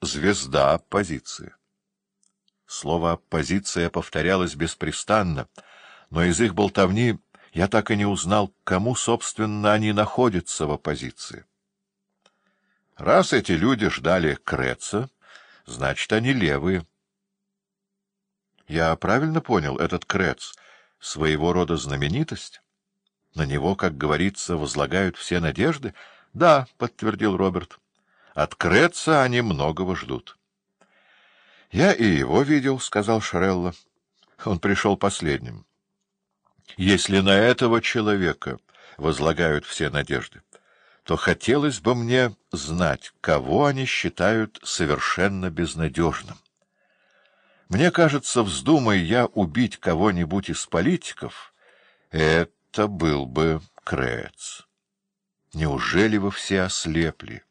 звезда оппозиции. Слово «оппозиция» повторялось беспрестанно, но из их болтовни я так и не узнал, кому, собственно, они находятся в оппозиции. Раз эти люди ждали Креца, значит, они левые. Я правильно понял, этот Крец — своего рода знаменитость? На него, как говорится, возлагают все надежды? — Да, — подтвердил Роберт. — От Креца они многого ждут. — Я и его видел, — сказал Шарелло. Он пришел последним. Если на этого человека возлагают все надежды, то хотелось бы мне знать, кого они считают совершенно безнадежным. Мне кажется, вздумай я убить кого-нибудь из политиков, это был бы Крец. Неужели вы все ослепли?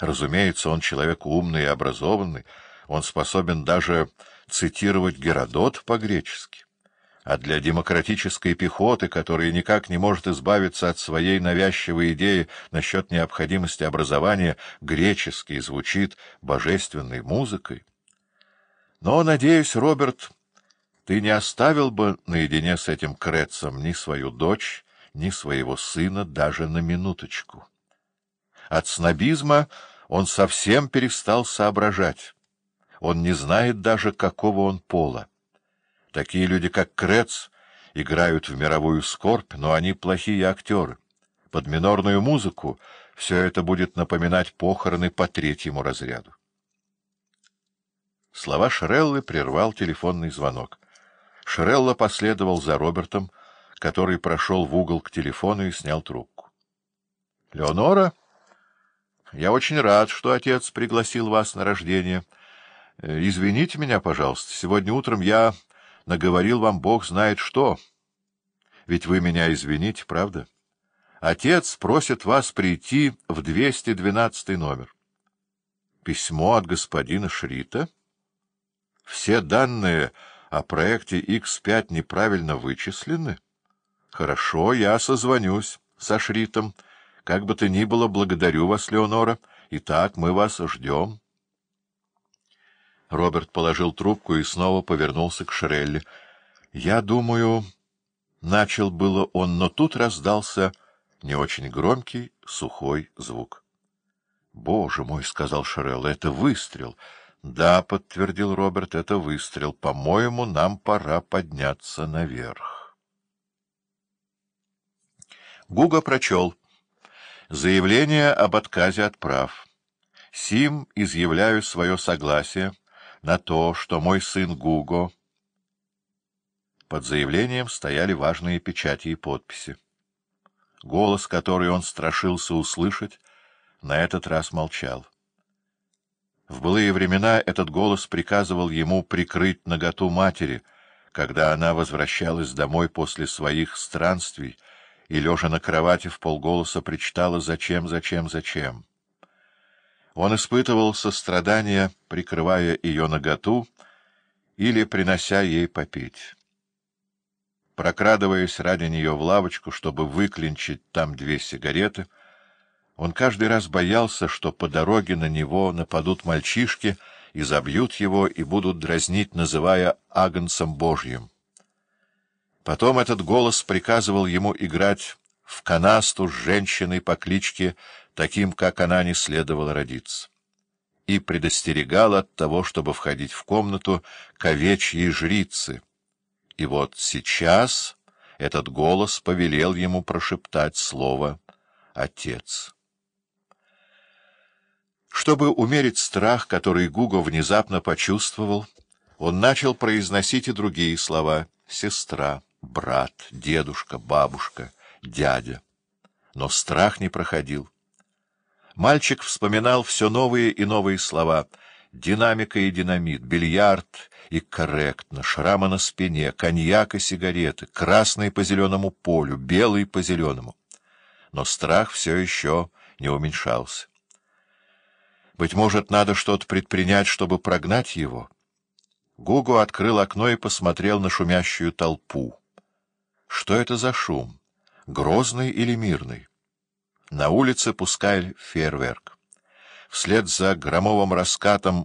Разумеется, он человек умный и образованный, он способен даже цитировать Геродот по-гречески. А для демократической пехоты, которая никак не может избавиться от своей навязчивой идеи насчет необходимости образования, греческий звучит божественной музыкой. Но, надеюсь, Роберт, ты не оставил бы наедине с этим Крецом ни свою дочь, ни своего сына даже на минуточку. От снобизма он совсем перестал соображать. Он не знает даже, какого он пола. Такие люди, как Крец, играют в мировую скорбь, но они плохие актеры. Под минорную музыку все это будет напоминать похороны по третьему разряду. Слова Шреллы прервал телефонный звонок. Шрелла последовал за Робертом, который прошел в угол к телефону и снял трубку. — Леонора? Я очень рад, что отец пригласил вас на рождение. Э, извините меня, пожалуйста, сегодня утром я наговорил вам бог знает что. Ведь вы меня извините, правда? Отец просит вас прийти в 212 номер. Письмо от господина Шрита? Все данные о проекте X5 неправильно вычислены? Хорошо, я созвонюсь со Шритом. Как бы то ни было, благодарю вас, Леонора. Итак, мы вас ждем. Роберт положил трубку и снова повернулся к Шрелли. — Я думаю... — начал было он, но тут раздался не очень громкий, сухой звук. — Боже мой, — сказал Шрелл, — это выстрел. — Да, — подтвердил Роберт, — это выстрел. По-моему, нам пора подняться наверх. Гуга прочел. Заявление об отказе от прав. Сим изъявляю свое согласие на то, что мой сын Гуго... Под заявлением стояли важные печати и подписи. Голос, который он страшился услышать, на этот раз молчал. В былые времена этот голос приказывал ему прикрыть наготу матери, когда она возвращалась домой после своих странствий и, лежа на кровати, в полголоса причитала «Зачем, зачем, зачем?». Он испытывал сострадание, прикрывая ее наготу или принося ей попить. Прокрадываясь ради нее в лавочку, чтобы выклинчить там две сигареты, он каждый раз боялся, что по дороге на него нападут мальчишки и забьют его и будут дразнить, называя агнцем Божьим. Потом этот голос приказывал ему играть в канасту с женщиной по кличке таким, как она не следовало родиться, и предостерегал от того, чтобы входить в комнату к овечьей жрице. И вот сейчас этот голос повелел ему прошептать слово «Отец». Чтобы умерить страх, который Гуго внезапно почувствовал, он начал произносить и другие слова «сестра», «брат», «дедушка», «бабушка», «дядя». Но страх не проходил. Мальчик вспоминал все новые и новые слова. Динамика и динамит, бильярд и корректно, шрамы на спине, коньяк и сигареты, красный по зеленому полю, белый по зеленому. Но страх все еще не уменьшался. Быть может, надо что-то предпринять, чтобы прогнать его? Гугу открыл окно и посмотрел на шумящую толпу. Что это за шум? Грозный или мирный? На улице пускали фейерверк. вслед за громовым раскатом